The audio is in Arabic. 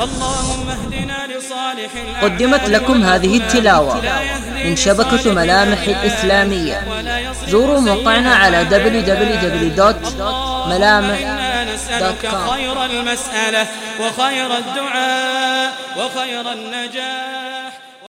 اللهم اهدنا لصالح قدمت لكم هذه التلاوة من شبكة ملامح الإسلامية. زوروا موقعنا على www.ملامح.com خير المسألة وخير الدعاء وخير النجاة.